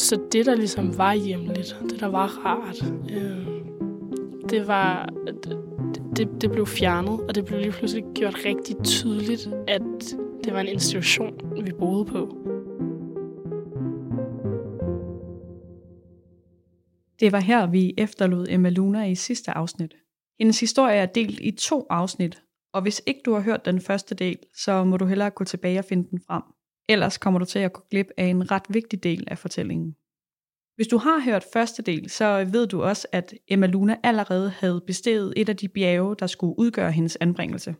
så det, der ligesom var hjemligt, det, der var rart, øh, det var... Det, det blev fjernet, og det blev lige pludselig gjort rigtig tydeligt, at det var en institution, vi boede på. Det var her, vi efterlod Emma Luna i sidste afsnit. Hendes historie er delt i to afsnit, og hvis ikke du har hørt den første del, så må du hellere gå tilbage og finde den frem. Ellers kommer du til at gå glip af en ret vigtig del af fortællingen. Hvis du har hørt første del, så ved du også, at Emma Luna allerede havde besteget et af de bjerge, der skulle udgøre hendes anbringelse.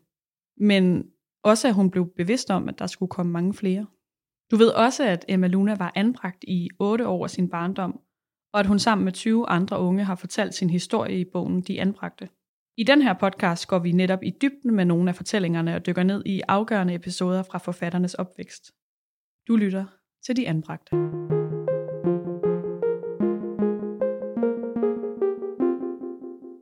Men også at hun blev bevidst om, at der skulle komme mange flere. Du ved også, at Emma Luna var anbragt i 8 år af sin barndom, og at hun sammen med 20 andre unge har fortalt sin historie i bogen De Anbragte. I den her podcast går vi netop i dybden med nogle af fortællingerne og dykker ned i afgørende episoder fra forfatternes opvækst. Du lytter til De Anbragte.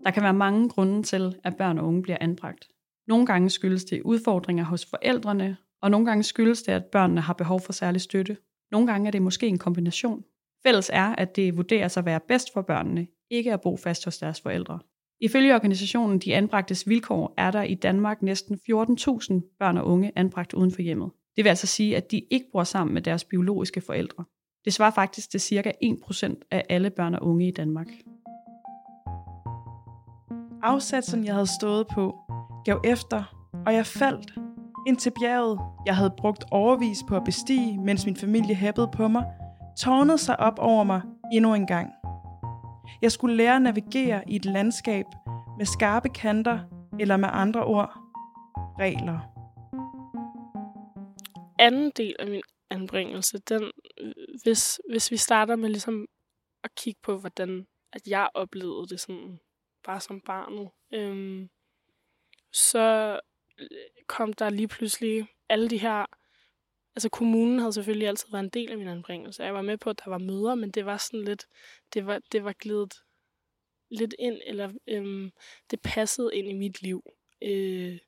Der kan være mange grunde til, at børn og unge bliver anbragt. Nogle gange skyldes det udfordringer hos forældrene, og nogle gange skyldes det, at børnene har behov for særlig støtte. Nogle gange er det måske en kombination. Fælles er, at det vurderes at være bedst for børnene, ikke at bo fast hos deres forældre. Ifølge organisationen De Anbragtes Vilkår er der i Danmark næsten 14.000 børn og unge anbragt uden for hjemmet. Det vil altså sige, at de ikke bor sammen med deres biologiske forældre. Det svarer faktisk til ca. 1% af alle børn og unge i Danmark. Afsatsen, jeg havde stået på, gav efter, og jeg faldt ind til bjerget, jeg havde brugt overvis på at bestige, mens min familie hæppede på mig, tårnede sig op over mig endnu en gang. Jeg skulle lære at navigere i et landskab med skarpe kanter, eller med andre ord, regler. Anden del af min anbringelse, den, hvis, hvis vi starter med ligesom at kigge på, hvordan at jeg oplevede det sådan, bare som barnet, øhm, så øh, kom der lige pludselig alle de her altså kommunen havde selvfølgelig altid været en del af min anbringelse. Jeg var med på, at der var møder, men det var sådan lidt, det var, det var glidet lidt ind, eller øhm, det passede ind i mit liv. Øh,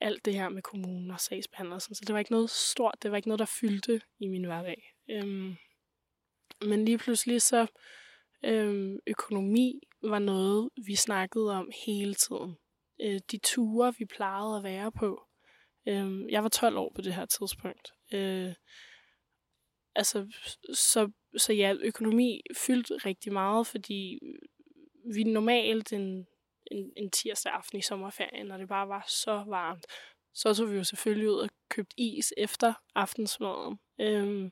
alt det her med kommunen og sagsbehandler. Så det var ikke noget stort, det var ikke noget, der fyldte i min hverdag. Øhm, men lige pludselig så øhm, økonomi var noget, vi snakkede om hele tiden. Øh, de ture, vi plejede at være på. Øh, jeg var 12 år på det her tidspunkt. Øh, altså, så, så ja, økonomi fyldte rigtig meget, fordi vi normalt en, en, en tirsdag aften i sommerferien, og det bare var så varmt, så tog vi jo selvfølgelig ud og købte is efter aftensmaden. Øhm,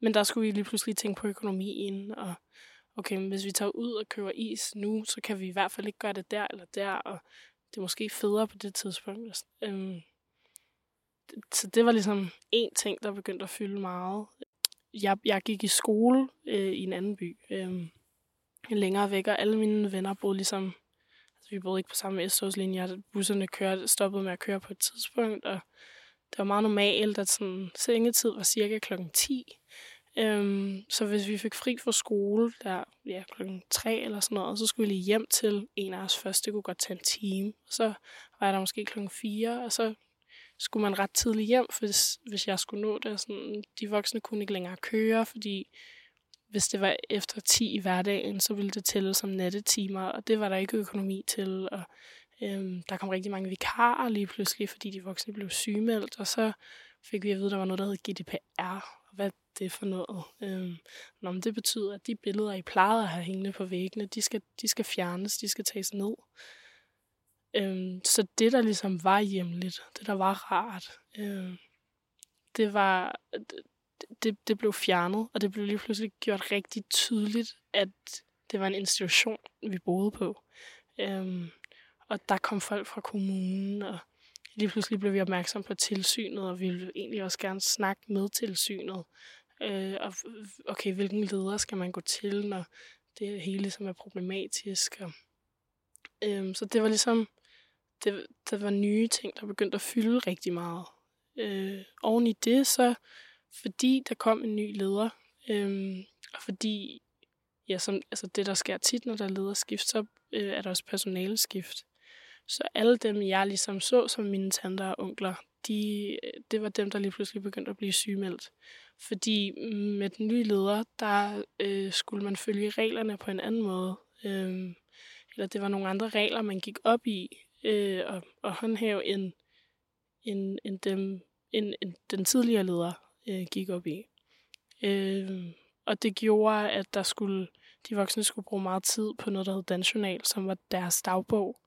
men der skulle vi lige pludselig tænke på økonomien, og okay, men hvis vi tager ud og køber is nu, så kan vi i hvert fald ikke gøre det der eller der, og det er måske federe på det tidspunkt. Øhm, så det var ligesom en ting, der begyndte at fylde meget. Jeg, jeg gik i skole øh, i en anden by, øh, længere væk, og alle mine venner boede ligesom, vi boede ikke på samme S-togslinje, busserne kørte, stoppede med at køre på et tidspunkt, og det var meget normalt, at sådan, sengetid var cirka klokken 10. Øhm, så hvis vi fik fri fra skole, der ja, klokken 3 eller sådan noget, så skulle vi lige hjem til en af os først. Det kunne godt tage en time. Så var jeg der måske klokken 4, og så skulle man ret tidligt hjem, hvis, hvis jeg skulle nå det. Sådan, de voksne kunne ikke længere køre, fordi hvis det var efter 10 i hverdagen, så ville det tælle som nattetimer, og det var der ikke økonomi til. Og, øhm, der kom rigtig mange vikarer lige pludselig, fordi de voksne blev sygemeldt, og så fik vi at vide, at der var noget, der hed GDPR, og hvad det er for noget. Øhm, nå, men det betyder, at de billeder, I plejede at have hængende på væggene, de skal, de skal fjernes, de skal tages ned. Øhm, så det, der ligesom var hjemligt, det, der var rart, øhm, det var, det, det blev fjernet, og det blev lige pludselig gjort rigtig tydeligt, at det var en institution, vi boede på. Øhm, og der kom folk fra kommunen, og lige pludselig blev vi opmærksom på tilsynet, og vi ville egentlig også gerne snakke med tilsynet. Øh, og okay, hvilken leder skal man gå til, når det hele som er problematisk. Og, øhm, så det var ligesom det, der var nye ting, der begyndte at fylde rigtig meget. Øh, oven i det, så fordi der kom en ny leder, øhm, og fordi ja, som, altså det, der sker tit, når der er lederskift, så øh, er der også personaleskift. Så alle dem, jeg ligesom så som mine tanter og onkler, de, øh, det var dem, der lige pludselig begyndte at blive sygemeldt. fordi med den nye leder, der øh, skulle man følge reglerne på en anden måde. Øh, eller det var nogle andre regler, man gik op i øh, og, og håndhæve, end, end, end, dem, end, end den tidligere leder øh, gik op i. Øh, og det gjorde, at der skulle, de voksne skulle bruge meget tid på noget, der hed Dansjournal, som var deres dagbog.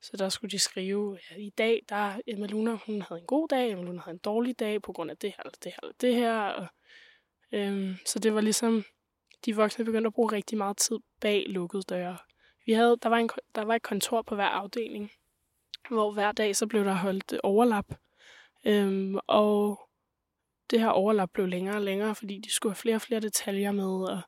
Så der skulle de skrive, ja, i dag, der Emma Luna, hun havde en god dag, Emma Luna havde en dårlig dag, på grund af det her, eller det her, eller det her. Og, øhm, så det var ligesom, de voksne begyndte at bruge rigtig meget tid bag lukkede døre. Vi havde, der, var en, der var et kontor på hver afdeling, hvor hver dag så blev der holdt overlap. Øhm, og det her overlap blev længere og længere, fordi de skulle have flere og flere detaljer med, og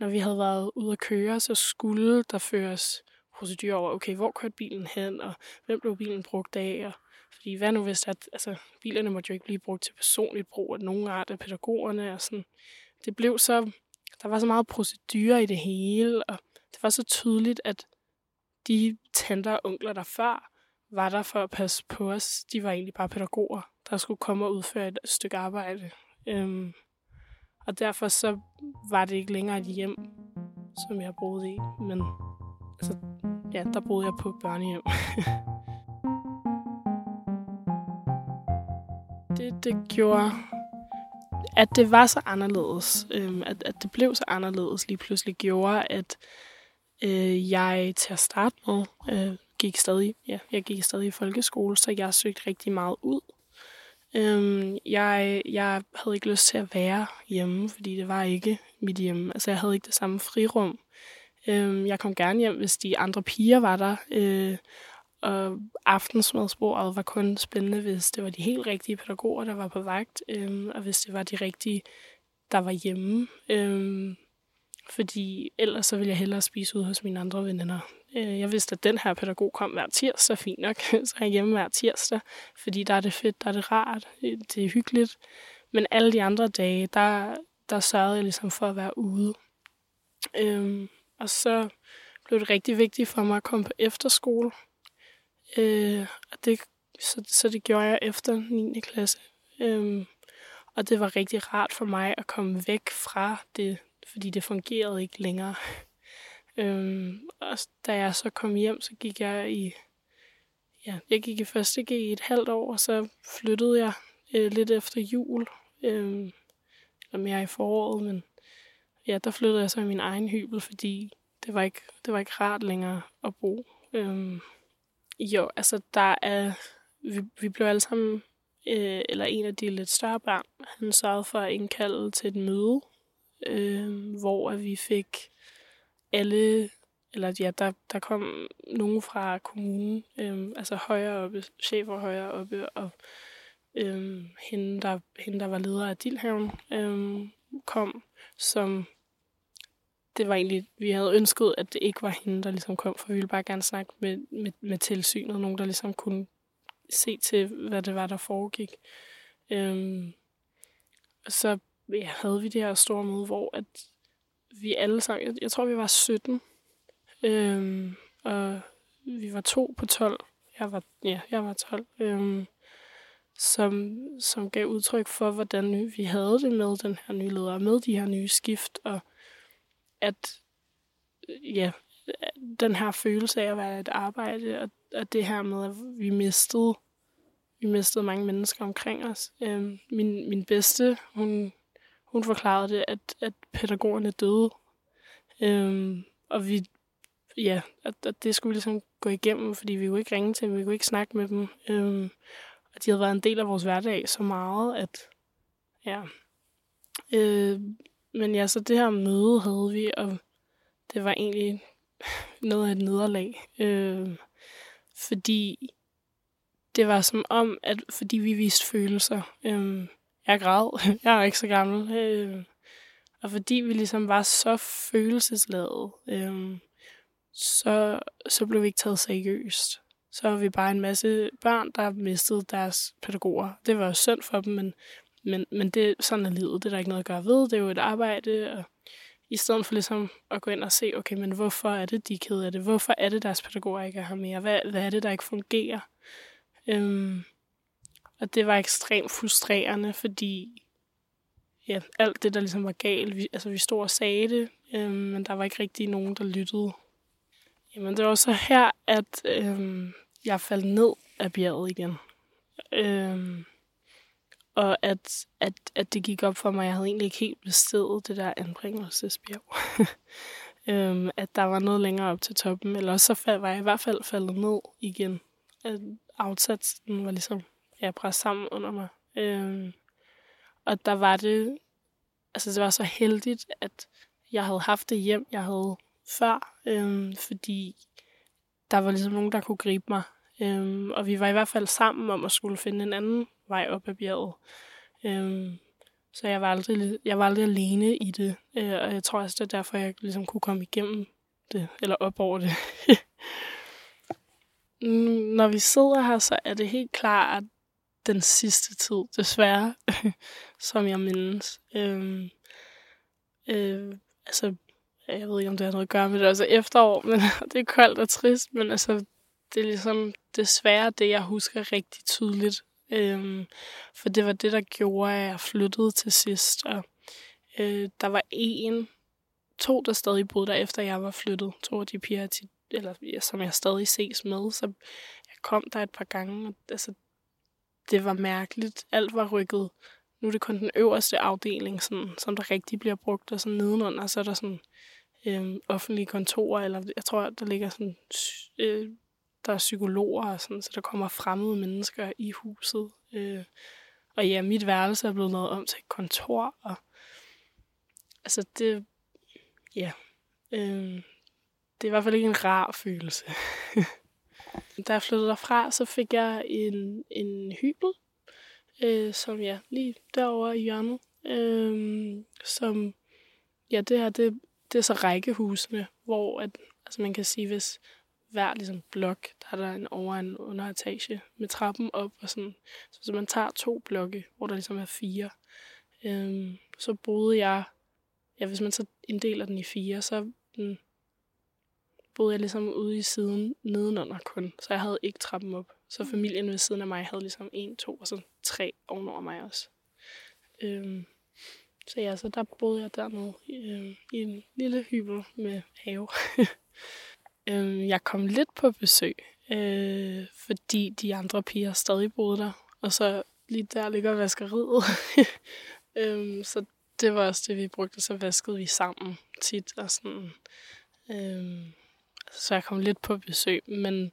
når vi havde været ude at køre, så skulle der føres procedurer over, okay, hvor kørte bilen hen, og hvem blev bilen brugt af, og fordi hvad nu hvis, at altså, bilerne måtte jo ikke blive brugt til personligt brug af nogen art af pædagogerne, og sådan. Det blev så, der var så meget procedurer i det hele, og det var så tydeligt, at de tanter og onkler, der før var der for at passe på os, de var egentlig bare pædagoger, der skulle komme og udføre et stykke arbejde. Øhm, og derfor så var det ikke længere et hjem, som jeg boede i, men altså, ja, der boede jeg på børnehjem. det, det gjorde, at det var så anderledes, øhm, at, at det blev så anderledes lige pludselig, gjorde, at øh, jeg til at starte med øh, gik stadig, ja, jeg gik stadig i folkeskole, så jeg søgte rigtig meget ud. Øhm, jeg, jeg havde ikke lyst til at være hjemme, fordi det var ikke mit hjem. Altså, jeg havde ikke det samme frirum. Øhm, jeg kom gerne hjem, hvis de andre piger var der. Øh, og aftensmadsbordet var kun spændende, hvis det var de helt rigtige pædagoger, der var på vagt, øhm, og hvis det var de rigtige, der var hjemme. Øhm, fordi ellers så ville jeg hellere spise ud hos mine andre veninder. Øh, jeg vidste, at den her pædagog kom hver tirsdag, fint nok, så er jeg hjemme hver tirsdag, fordi der er det fedt, der er det rart, øh, det er hyggeligt. Men alle de andre dage, der, der sørgede jeg ligesom for at være ude. Øhm, og så blev det rigtig vigtigt for mig at komme på efterskole. Øh, og det, så, så det gjorde jeg efter 9. klasse. Øhm, og det var rigtig rart for mig at komme væk fra det, fordi det fungerede ikke længere øhm, og da jeg så kom hjem, så gik jeg i ja, jeg gik i første G i et halvt år, og så flyttede jeg øh, lidt efter jul, øh, eller mere i foråret, men ja, der flyttede jeg så i min egen hybel, fordi det var ikke, det var ikke rart længere at bo. Øh, jo, altså der er, vi, vi blev alle sammen, øh, eller en af de lidt større børn, han sørgede for at indkalde til et møde, øh, hvor vi fik alle, eller ja, der, der kom nogen fra kommunen, øhm, altså højere oppe, chefer højere oppe, og øhm, hende, der, hende, der var leder af Dilhaven, øhm, kom, som det var egentlig, vi havde ønsket, at det ikke var hende, der ligesom kom, for vi ville bare gerne snakke med, med, med tilsynet, nogen, der ligesom kunne se til, hvad det var, der foregik. Øhm, så ja, havde vi det her store møde, hvor at vi alle sammen, jeg, jeg tror, vi var 17, øhm, og vi var to på 12. Jeg var, ja, jeg var 12. Øhm, som, som gav udtryk for, hvordan vi havde det med den her nye leder, med de her nye skift, og at ja, den her følelse af at være et arbejde, og, og det her med, at vi mistede, vi mistede mange mennesker omkring os. Øhm, min, min bedste, hun, hun forklarede det, at, at pædagogerne døde. Øhm, og vi, ja, at, at det skulle ligesom gå igennem, fordi vi kunne ikke ringe til dem, vi kunne ikke snakke med dem. Øhm, og de havde været en del af vores hverdag så meget, at ja. Øh, men ja, så det her møde havde vi, og det var egentlig noget af et nederlag. Øh, fordi det var som om, at fordi vi viste følelser. Øh, jeg græd, jeg er ikke så gammel. Øh, og fordi vi ligesom var så følelsesladet, øh, så, så blev vi ikke taget seriøst. Så var vi bare en masse børn, der mistede deres pædagoger. Det var jo synd for dem, men men, men det, sådan er livet. Det er der ikke noget at gøre ved. Det er jo et arbejde. Og I stedet for ligesom at gå ind og se, okay, men hvorfor er det, de er kede af det? Hvorfor er det, deres pædagoger ikke er her mere? Hvad, hvad er det, der ikke fungerer? Øhm, og det var ekstremt frustrerende, fordi ja, alt det, der ligesom var galt. Vi, altså, vi stod og sagde det, øh, men der var ikke rigtig nogen, der lyttede. Jamen, det var så her, at øh, jeg faldt ned af bjerget igen. Øh, og at, at, at det gik op for mig, jeg havde egentlig ikke helt bestedet det der anbringelsesbjerg. øhm, at der var noget længere op til toppen, eller også så var jeg i hvert fald faldet ned igen. At afsatsen var ligesom ja, brast sammen under mig. Øhm, og der var det, altså det var så heldigt, at jeg havde haft det hjem, jeg havde før, øhm, fordi der var ligesom nogen, der kunne gribe mig. Øhm, og vi var i hvert fald sammen om at skulle finde en anden vej op ad bjerget. Øhm, så jeg var, aldrig, jeg var aldrig alene i det, øh, og jeg tror også, det er derfor, jeg ligesom kunne komme igennem det, eller op over det. Når vi sidder her, så er det helt klart den sidste tid, desværre, som jeg mindes. Øhm, øh, altså, jeg ved ikke, om det har noget at gøre med det, altså efterår, men det er koldt og trist, men altså, det er ligesom desværre det, jeg husker rigtig tydeligt. Øhm, for det var det, der gjorde, at jeg flyttede til sidst. Og øh, der var en, to, der stadig boede der, efter jeg var flyttet. To af de piger, til, eller, som jeg stadig ses med. Så jeg kom der et par gange, og altså, det var mærkeligt. Alt var rykket. Nu er det kun den øverste afdeling, sådan, som der rigtig bliver brugt, og sådan nedenunder, så er der sådan øh, offentlige kontorer, eller jeg tror, der ligger sådan øh, der er psykologer og sådan, så der kommer fremmede mennesker i huset. Øh, og ja, mit værelse er blevet lavet om til et kontor, og altså det, ja, øh, det er i hvert fald ikke en rar følelse. da jeg flyttede derfra, så fik jeg en, en hybel, øh, som ja, lige derovre i hjørnet, øh, som, ja, det her, det, det er så rækkehusene, hvor at, altså man kan sige, hvis hver ligesom, blok, der er der en over- og en underetage med trappen op. Og sådan. Så hvis man tager to blokke, hvor der ligesom er fire, øhm, så boede jeg, ja, hvis man så inddeler den i fire, så den, boede jeg ligesom ude i siden nedenunder kun. Så jeg havde ikke trappen op. Så familien ved siden af mig havde ligesom en, to og så tre ovenover mig også. Øhm, så ja, så der boede jeg dernede øh, i en lille hybel med have. Øh, jeg kom lidt på besøg, øh, fordi de andre piger stadig boede der. Og så lige der ligger vaskeriet. øh, så det var også det, vi brugte. Så vaskede vi sammen tit. Og sådan, øh, så jeg kom lidt på besøg. Men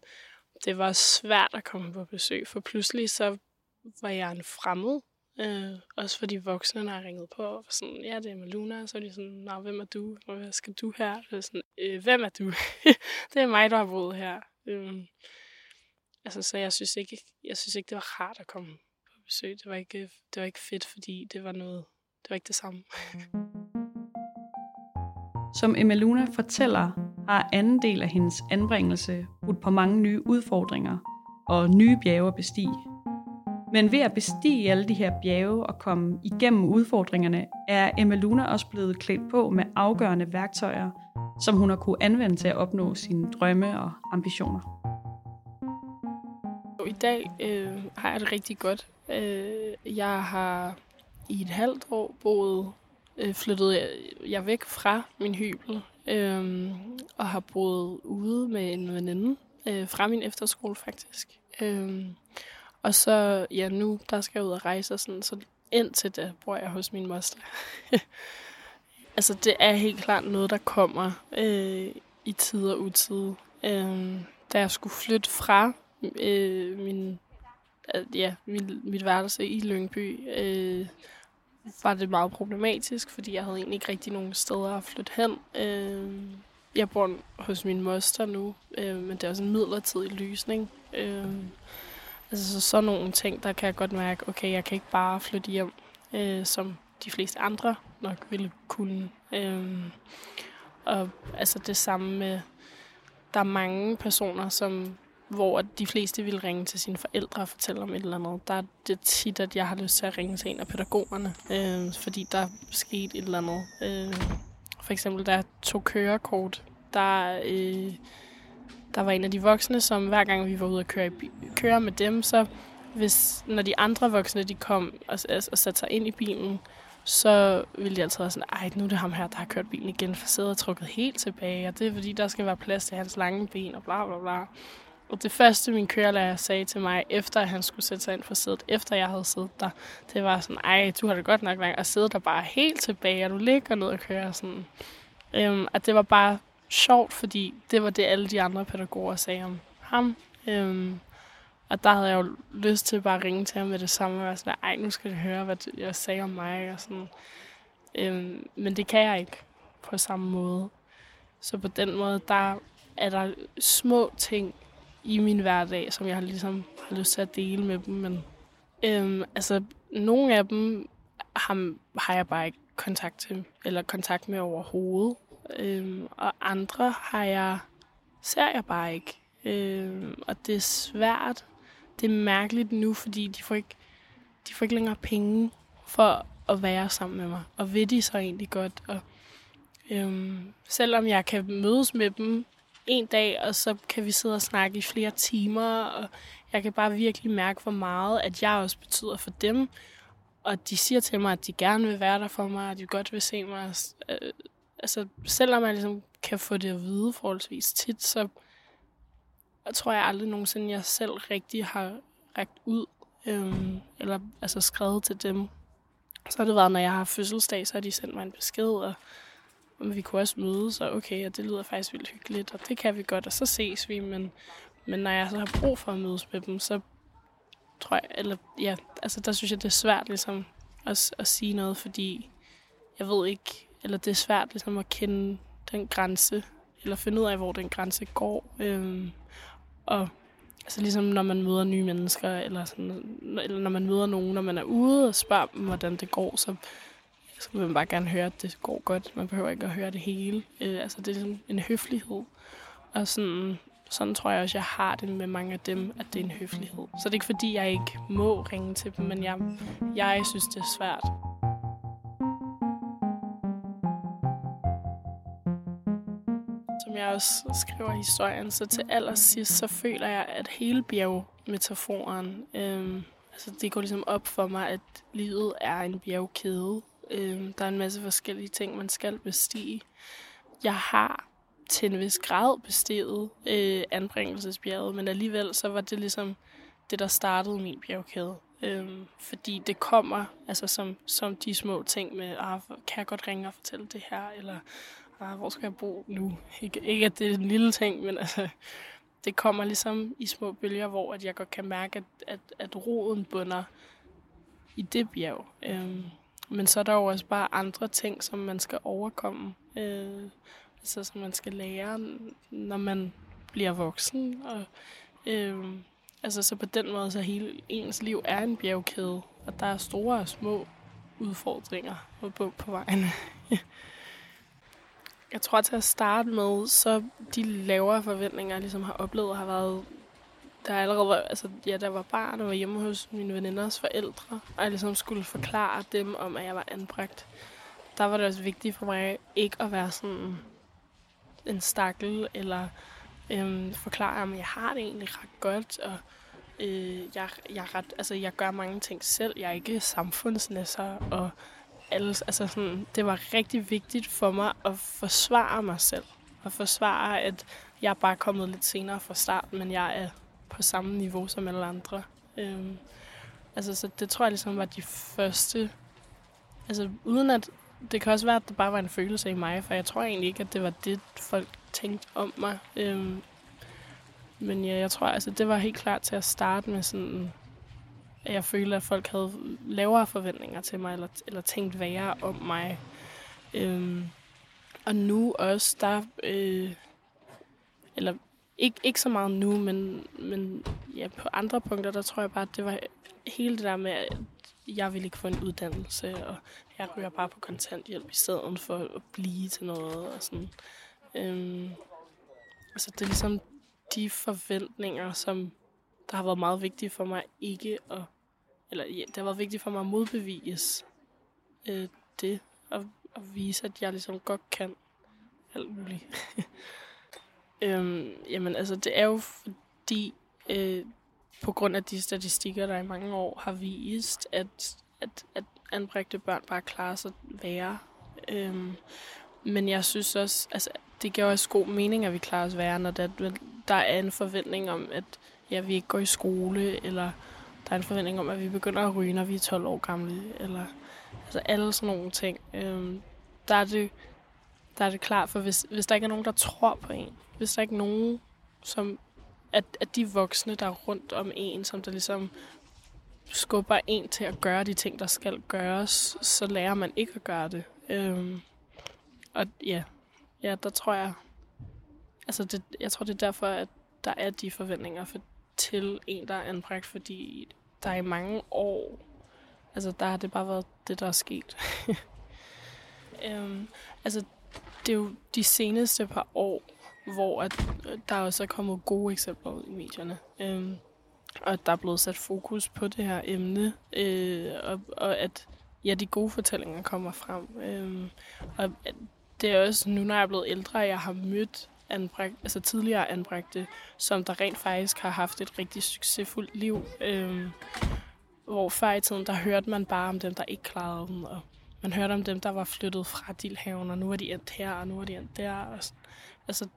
det var svært at komme på besøg, for pludselig så var jeg en fremmed Øh, også fordi voksne, har ringet på, og sådan, ja, det er Maluna, og så er de sådan, nej, hvem er du? Hvad skal du her? Og sådan, øh, hvem er du? det er mig, der har boet her. Øh, altså, så jeg synes, ikke, jeg synes ikke, det var rart at komme på besøg. Det var ikke, det var ikke fedt, fordi det var noget, det var ikke det samme. Mm. Som Emeluna fortæller, har anden del af hendes anbringelse budt på mange nye udfordringer og nye bjerge at bestige. Men ved at bestige alle de her bjerge og komme igennem udfordringerne, er Emma Luna også blevet klædt på med afgørende værktøjer, som hun har kunne anvende til at opnå sine drømme og ambitioner. I dag øh, har jeg det rigtig godt. Øh, jeg har i et halvt år boet, øh, flyttede jeg, jeg væk fra min hybel, øh, og har boet ude med en veninde øh, fra min efterskole faktisk. Øh, og så, ja, nu der skal jeg ud og rejse og sådan, så indtil det bor jeg hos min moster. altså, det er helt klart noget, der kommer øh, i tid og utid. Øh, da jeg skulle flytte fra øh, min, øh, ja, min, mit værelse i Lyngby, øh, var det meget problematisk, fordi jeg havde egentlig ikke rigtig nogen steder at flytte hen. Øh, jeg bor hos min moster nu, øh, men det er også en midlertidig løsning. Øh, Altså så sådan nogle ting, der kan jeg godt mærke, okay, jeg kan ikke bare flytte hjem, øh, som de fleste andre nok ville kunne. Øh, og altså det samme med, der er mange personer, som hvor de fleste vil ringe til sine forældre og fortælle om et eller andet. Der er det tit, at jeg har lyst til at ringe til en af pædagogerne, øh, fordi der er sket et eller andet. Øh, for eksempel, da jeg tog kørekort, der øh, der var en af de voksne, som hver gang vi var ude at køre, køre med dem, så hvis, når de andre voksne de kom og, og, og satte sig ind i bilen, så ville de altid være sådan, ej, nu er det ham her, der har kørt bilen igen, for sædet er trukket helt tilbage, og det er fordi, der skal være plads til hans lange ben, og bla bla bla. Og det første, min kørelærer sagde til mig, efter at han skulle sætte sig ind for sædet, efter jeg havde siddet der, det var sådan, ej, du har det godt nok langt, og sidde der bare helt tilbage, og du ligger ned og kører sådan. Øhm, at det var bare sjovt, fordi det var det, alle de andre pædagoger sagde om ham. Øhm, og der havde jeg jo lyst til bare at ringe til ham med det samme, og være sådan, ej, nu skal du høre, hvad jeg sagde om mig, og sådan. Øhm, men det kan jeg ikke på samme måde. Så på den måde, der er der små ting i min hverdag, som jeg ligesom har lyst til at dele med dem. Men øhm, altså, nogle af dem har, har jeg bare ikke kontakt til, eller kontakt med overhovedet. Øhm, og andre har jeg, ser jeg bare ikke. Øhm, og det er svært. Det er mærkeligt nu, fordi de får ikke, de får ikke længere penge for at være sammen med mig. Og ved de så egentlig godt. Og, øhm, selvom jeg kan mødes med dem en dag, og så kan vi sidde og snakke i flere timer, og jeg kan bare virkelig mærke, hvor meget, at jeg også betyder for dem. Og de siger til mig, at de gerne vil være der for mig, og de godt vil se mig. Øh, altså, selvom jeg ligesom kan få det at vide forholdsvis tit, så tror jeg aldrig nogensinde, jeg selv rigtig har rækket ud, øhm, eller altså skrevet til dem. Så har det været, når jeg har fødselsdag, så har de sendt mig en besked, og om vi kunne også mødes, og okay, og det lyder faktisk vildt hyggeligt, og det kan vi godt, og så ses vi, men, men når jeg så har brug for at mødes med dem, så tror jeg, eller ja, altså der synes jeg, det er svært ligesom at, at sige noget, fordi jeg ved ikke, eller det er svært ligesom at kende den grænse, eller finde ud af, hvor den grænse går. Øhm, og altså ligesom når man møder nye mennesker, eller, sådan, eller når man møder nogen, når man er ude og spørger dem, hvordan det går, så, så vil man bare gerne høre, at det går godt. Man behøver ikke at høre det hele. Øh, altså det er sådan en høflighed. Og sådan, sådan tror jeg også, jeg har det med mange af dem, at det er en høflighed. Så det er ikke fordi, jeg ikke må ringe til dem, men jeg, jeg synes, det er svært. Som jeg også skriver i historien, så til allersidst, så føler jeg, at hele bjergmetaforen, øh, altså det går ligesom op for mig, at livet er en bjergkæde. Øh, der er en masse forskellige ting, man skal bestige. Jeg har til en vis grad besteget øh, anbringelsesbjerget, men alligevel så var det ligesom det, der startede min bjergkæde. Øhm, fordi det kommer altså som, som de små ting med, ah, kan jeg godt ringe og fortælle det her, eller ah, hvor skal jeg bo nu? Ikke, ikke at det er en lille ting, men altså, det kommer ligesom i små bølger, hvor at jeg godt kan mærke, at, at, at roden bunder i det bjerg. Øhm, men så er der jo også bare andre ting, som man skal overkomme. Øh, altså, som man skal lære, når man bliver voksen. Og, øh, altså, så på den måde, så hele ens liv er en bjergkæde, og der er store og små udfordringer på, på vejen. jeg tror til at starte med, så de lavere forventninger, jeg ligesom har oplevet, har været der allerede var, altså, ja, der var barn og var hjemme hos mine veninders forældre, og jeg ligesom skulle forklare dem om, at jeg var anbragt. Der var det også vigtigt for mig ikke at være sådan en stakkel, eller øhm, forklare, at jeg har det egentlig ret godt, og øh, jeg, jeg, ret, altså, jeg gør mange ting selv. Jeg er ikke samfundsnæsser, og alles, altså sådan, det var rigtig vigtigt for mig at forsvare mig selv. At forsvare, at jeg er bare kommet lidt senere fra start, men jeg er på samme niveau som alle andre. Øhm, altså, så det tror jeg ligesom var de første... Altså, uden at... Det kan også være, at det bare var en følelse i mig, for jeg tror egentlig ikke, at det var det, folk tænkte om mig. Øhm, men ja, jeg tror, altså, det var helt klart til at starte med sådan... At jeg følte, at folk havde lavere forventninger til mig, eller, eller tænkt værre om mig. Øhm, og nu også, der... Øh, eller ikke, ikke så meget nu, men, men ja, på andre punkter, der tror jeg bare, at det var hele det der med, at jeg ville ikke få en uddannelse, og jeg ryger bare på kontanthjælp i stedet for at blive til noget. Og sådan. Øhm, altså det er ligesom de forventninger, som der har været meget vigtige for mig ikke at, eller ja, det har været vigtigt for mig at modbevis øh, det, og, og vise, at jeg ligesom godt kan alt muligt. Øhm, jamen, altså, det er jo fordi, øh, på grund af de statistikker, der i mange år har vist, at, at, at anbragte børn bare klarer sig værre. Øhm, men jeg synes også, altså, det giver også god mening, at vi klarer os værre, når der, der er en forventning om, at ja, vi ikke går i skole, eller der er en forventning om, at vi begynder at ryge, når vi er 12 år gamle, eller altså alle sådan nogle ting. Øhm, der, er det, der er det klart, for hvis, hvis der ikke er nogen, der tror på en, hvis der ikke nogen, som at, at de voksne, der er rundt om en, som der ligesom skubber en til at gøre de ting, der skal gøres, så lærer man ikke at gøre det. Øhm, og ja, ja, der tror jeg, altså det, jeg tror, det er derfor, at der er de forventninger for, til en, der er anbragt, fordi der i mange år, altså der har det bare været det, der er sket. øhm, altså, det er jo de seneste par år, hvor at, øh, der også er kommet gode eksempler ud i medierne. Øhm, og at der er blevet sat fokus på det her emne, øh, og, og at ja, de gode fortællinger kommer frem. Øhm, og det er også nu, når jeg er blevet ældre, jeg har mødt anbragt, altså tidligere anbragte, som der rent faktisk har haft et rigtig succesfuldt liv. Øhm, hvor før i tiden, der hørte man bare om dem, der ikke klarede dem, og man hørte om dem, der var flyttet fra Dilhaven, og nu er de endt her, og nu er de endt der. Og, altså,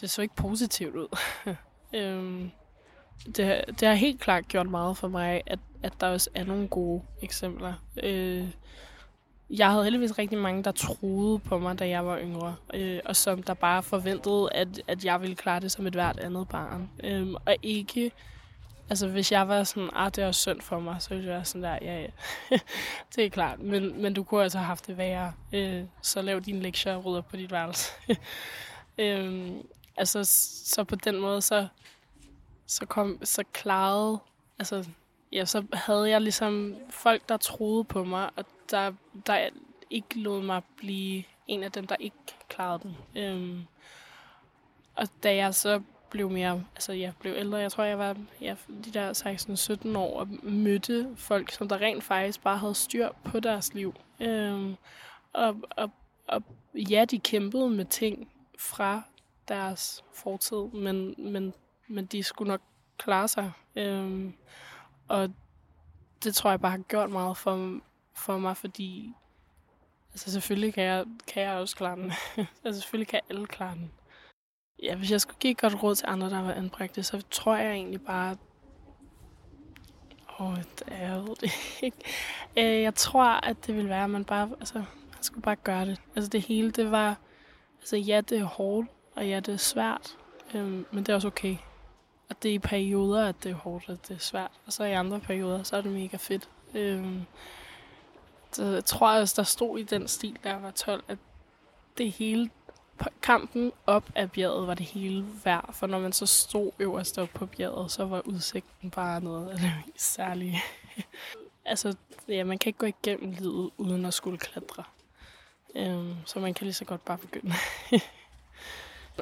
det så ikke positivt ud. øhm, det, det har helt klart gjort meget for mig, at, at der også er nogle gode eksempler. Øh, jeg havde heldigvis rigtig mange, der troede på mig, da jeg var yngre, øh, og som der bare forventede, at, at jeg ville klare det som et hvert andet barn. Øh, og ikke, altså hvis jeg var sådan, ah, det er også synd for mig, så ville jeg være sådan der, ja, ja, det er klart, men, men du kunne altså have haft det værre, øh, så lav dine lektier og rydder på dit værelse. øh, altså, så på den måde, så, så, kom, så klarede, altså, ja, så havde jeg ligesom folk, der troede på mig, og der, der ikke lod mig blive en af dem, der ikke klarede den. Øhm, og da jeg så blev mere, altså jeg blev ældre, jeg tror jeg var ja, de der 16-17 år, og mødte folk, som der rent faktisk bare havde styr på deres liv. Øhm, og, og, og ja, de kæmpede med ting fra deres fortid, men, men, men de skulle nok klare sig. Øhm, og det tror jeg bare har gjort meget for, for mig, fordi altså selvfølgelig kan jeg, kan jeg også klare den. altså selvfølgelig kan alle klare den. Ja, hvis jeg skulle give godt råd til andre, der var anbragte, så tror jeg egentlig bare... Åh, oh, jeg ved det ikke. Øh, jeg tror, at det ville være, at man bare... Altså, man skulle bare gøre det. Altså det hele, det var... Altså ja, det er hårdt, og ja, det er svært. Øhm, men det er også okay. Og det er i perioder, at det er hårdt, at det er svært. Og så i andre perioder, så er det mega fedt. Øhm, så jeg tror også, der stod i den stil, der var 12, at det hele kampen op ad bjerget var det hele værd, for når man så stod øverst op på bjerget, så var udsigten bare noget af det mest særlige. altså, ja, man kan ikke gå igennem livet uden at skulle klatre. Øhm, så man kan lige så godt bare begynde.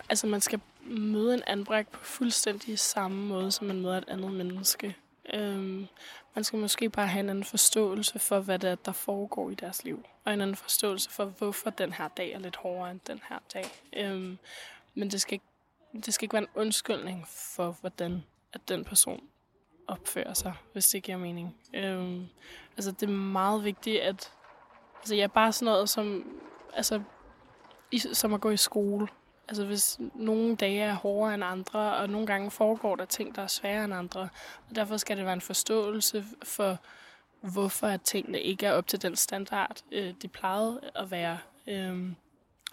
altså, man skal møde en anbragt på fuldstændig samme måde, som man møder et andet menneske. Øhm, man skal måske bare have en anden forståelse for, hvad det er, der foregår i deres liv. Og en anden forståelse for, hvorfor den her dag er lidt hårdere end den her dag. Øhm, men det skal, ikke, det skal ikke være en undskyldning for, hvordan at den person opfører sig, hvis det giver mening. Øhm, altså, det er meget vigtigt, at... Altså, jeg er bare sådan noget som... Altså, i, som at gå i skole. Altså hvis nogle dage er hårdere end andre, og nogle gange foregår der ting, der er sværere end andre. Og derfor skal det være en forståelse for, hvorfor at tingene ikke er op til den standard, øh, de plejede at være. Øhm,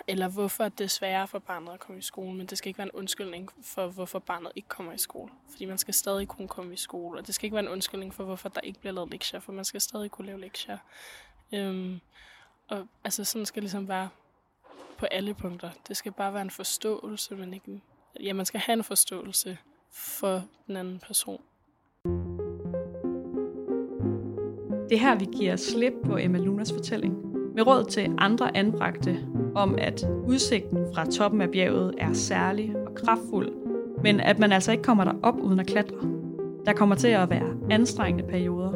eller hvorfor det er sværere for barnet at komme i skole, men det skal ikke være en undskyldning for, hvorfor barnet ikke kommer i skole. Fordi man skal stadig kunne komme i skole, og det skal ikke være en undskyldning for, hvorfor der ikke bliver lavet lektier, for man skal stadig kunne lave lektier. Øhm, og altså sådan skal det ligesom være på alle punkter. Det skal bare være en forståelse, men ikke en, ja, man skal have en forståelse for den anden person. Det er her, vi giver slip på Emma Lunas fortælling. Med råd til andre anbragte om, at udsigten fra toppen af bjerget er særlig og kraftfuld, men at man altså ikke kommer derop uden at klatre. Der kommer til at være anstrengende perioder,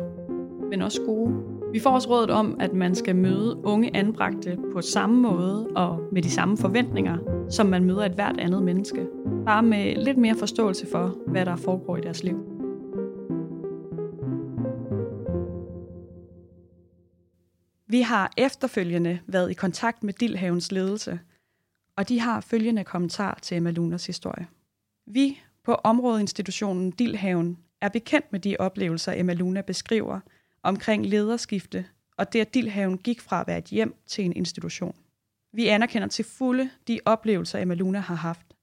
men også gode vi får også rådet om, at man skal møde unge anbragte på samme måde og med de samme forventninger, som man møder et hvert andet menneske. Bare med lidt mere forståelse for, hvad der foregår i deres liv. Vi har efterfølgende været i kontakt med Dilhavens ledelse, og de har følgende kommentar til Emma Lunas historie. Vi på områdeinstitutionen Dilhaven er bekendt med de oplevelser, Emma Luna beskriver omkring lederskifte, og det, at Dilhaven gik fra at være et hjem til en institution. Vi anerkender til fulde de oplevelser, Emma Luna har haft.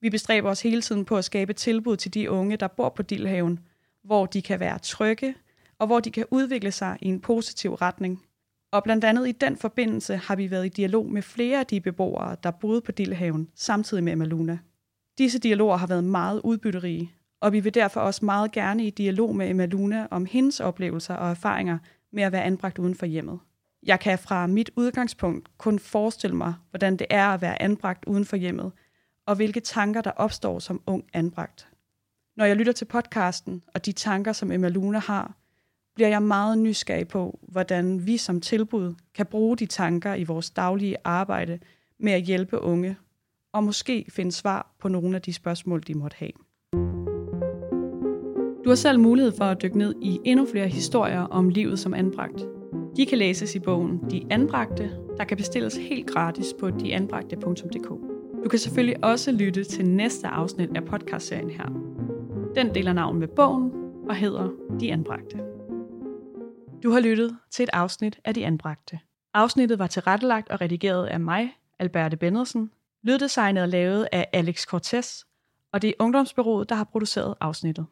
Vi bestræber os hele tiden på at skabe tilbud til de unge, der bor på Dilhaven, hvor de kan være trygge, og hvor de kan udvikle sig i en positiv retning. Og blandt andet i den forbindelse har vi været i dialog med flere af de beboere, der boede på Dilhaven, samtidig med Emma Luna. Disse dialoger har været meget udbytterige, og vi vil derfor også meget gerne i dialog med Emma Luna om hendes oplevelser og erfaringer med at være anbragt uden for hjemmet. Jeg kan fra mit udgangspunkt kun forestille mig, hvordan det er at være anbragt uden for hjemmet, og hvilke tanker, der opstår som ung anbragt. Når jeg lytter til podcasten og de tanker, som Emma Luna har, bliver jeg meget nysgerrig på, hvordan vi som tilbud kan bruge de tanker i vores daglige arbejde med at hjælpe unge, og måske finde svar på nogle af de spørgsmål, de måtte have. Du har selv mulighed for at dykke ned i endnu flere historier om livet som anbragt. De kan læses i bogen De Anbragte, der kan bestilles helt gratis på deanbragte.dk. Du kan selvfølgelig også lytte til næste afsnit af podcastserien her. Den deler navn med bogen og hedder De Anbragte. Du har lyttet til et afsnit af De Anbragte. Afsnittet var tilrettelagt og redigeret af mig, Alberte Bendelsen, Lyddesignet er lavet af Alex Cortez, og det er Ungdomsbyrået, der har produceret afsnittet.